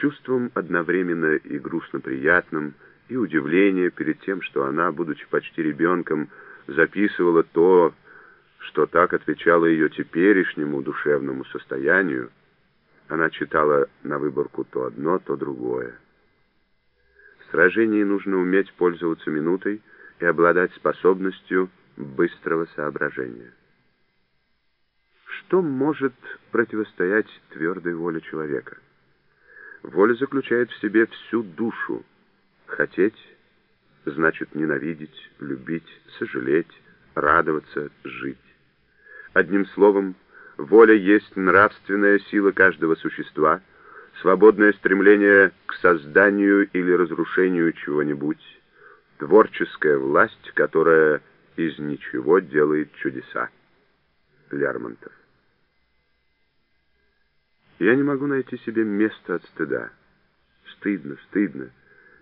чувством одновременно и грустно приятным, и удивление перед тем, что она, будучи почти ребенком, записывала то, что так отвечало ее теперешнему душевному состоянию, она читала на выборку то одно, то другое. В сражении нужно уметь пользоваться минутой и обладать способностью быстрого соображения. Что может противостоять твердой воле человека? Воля заключает в себе всю душу. Хотеть значит ненавидеть, любить, сожалеть, радоваться, жить. Одним словом, воля есть нравственная сила каждого существа, свободное стремление к созданию или разрушению чего-нибудь, творческая власть, которая из ничего делает чудеса. Лермонтов. Я не могу найти себе места от стыда. Стыдно, стыдно.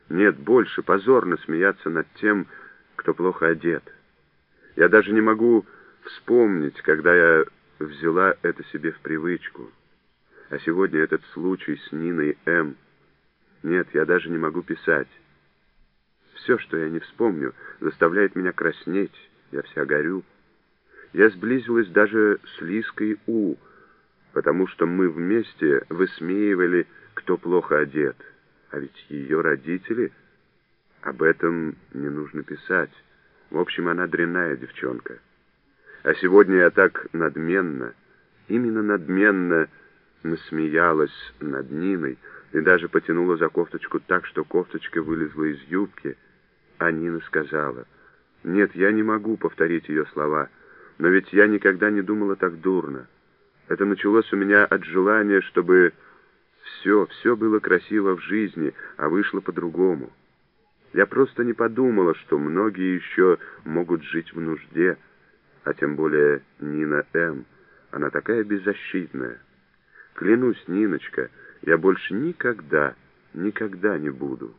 Нет, больше позорно смеяться над тем, кто плохо одет. Я даже не могу вспомнить, когда я взяла это себе в привычку. А сегодня этот случай с Ниной М. Нет, я даже не могу писать. Все, что я не вспомню, заставляет меня краснеть. Я вся горю. Я сблизилась даже с Лиской У, потому что мы вместе высмеивали, кто плохо одет. А ведь ее родители... Об этом не нужно писать. В общем, она дрянная девчонка. А сегодня я так надменно, именно надменно насмеялась над Ниной и даже потянула за кофточку так, что кофточка вылезла из юбки. А Нина сказала, «Нет, я не могу повторить ее слова, но ведь я никогда не думала так дурно. Это началось у меня от желания, чтобы все, все было красиво в жизни, а вышло по-другому. Я просто не подумала, что многие еще могут жить в нужде, а тем более Нина М. Она такая беззащитная. Клянусь, Ниночка, я больше никогда, никогда не буду.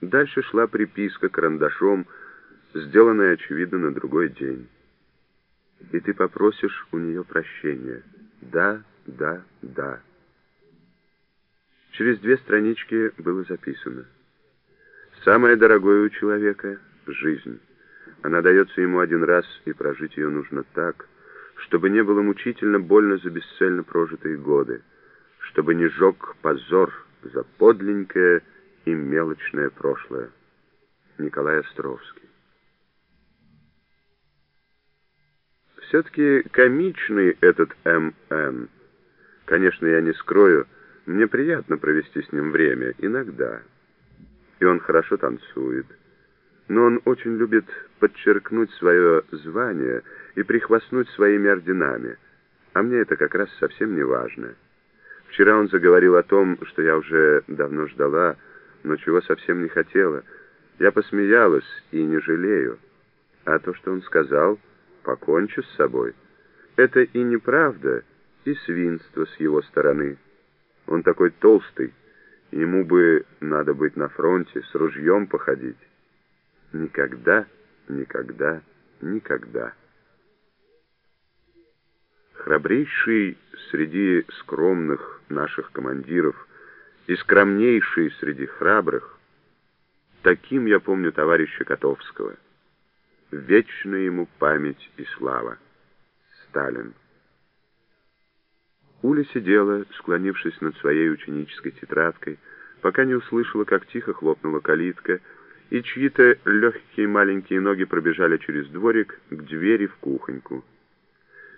Дальше шла приписка карандашом, сделанная, очевидно, на другой день. И ты попросишь у нее прощения. Да, да, да. Через две странички было записано. Самое дорогое у человека — жизнь. Она дается ему один раз, и прожить ее нужно так, чтобы не было мучительно больно за бесцельно прожитые годы, чтобы не жег позор за подленькое и мелочное прошлое. Николай Островский. Все-таки комичный этот М.Н. Конечно, я не скрою, мне приятно провести с ним время, иногда. И он хорошо танцует. Но он очень любит подчеркнуть свое звание и прихвастнуть своими орденами. А мне это как раз совсем не важно. Вчера он заговорил о том, что я уже давно ждала, но чего совсем не хотела. Я посмеялась и не жалею. А то, что он сказал, покончу с собой. Это и неправда, и свинство с его стороны. Он такой толстый, ему бы надо быть на фронте, с ружьем походить. Никогда, никогда, никогда. Храбрейший среди скромных наших командиров и скромнейший среди храбрых, таким я помню товарища Котовского. Вечная ему память и слава. Сталин. Уля сидела, склонившись над своей ученической тетрадкой, пока не услышала, как тихо хлопнула калитка, и чьи-то легкие маленькие ноги пробежали через дворик к двери в кухоньку.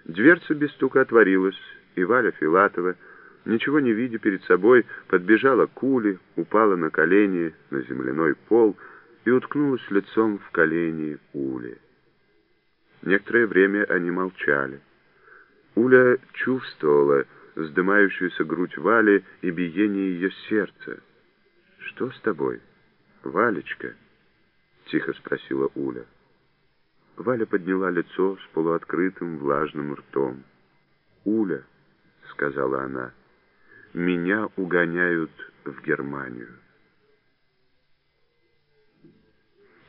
Дверца без стука отворилась, и Валя Филатова, ничего не видя перед собой, подбежала к Уле, упала на колени на земляной пол и уткнулась лицом в колени Ули. Некоторое время они молчали. Уля чувствовала вздымающуюся грудь Вали и биение ее сердца. «Что с тобой, Валечка?» — тихо спросила Уля. Валя подняла лицо с полуоткрытым влажным ртом. «Уля», — сказала она, — «меня угоняют в Германию».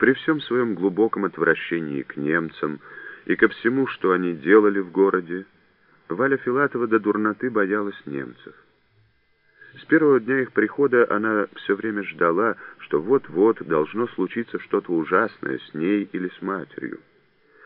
При всем своем глубоком отвращении к немцам и ко всему, что они делали в городе, Валя Филатова до дурноты боялась немцев. С первого дня их прихода она все время ждала, что вот-вот должно случиться что-то ужасное с ней или с матерью.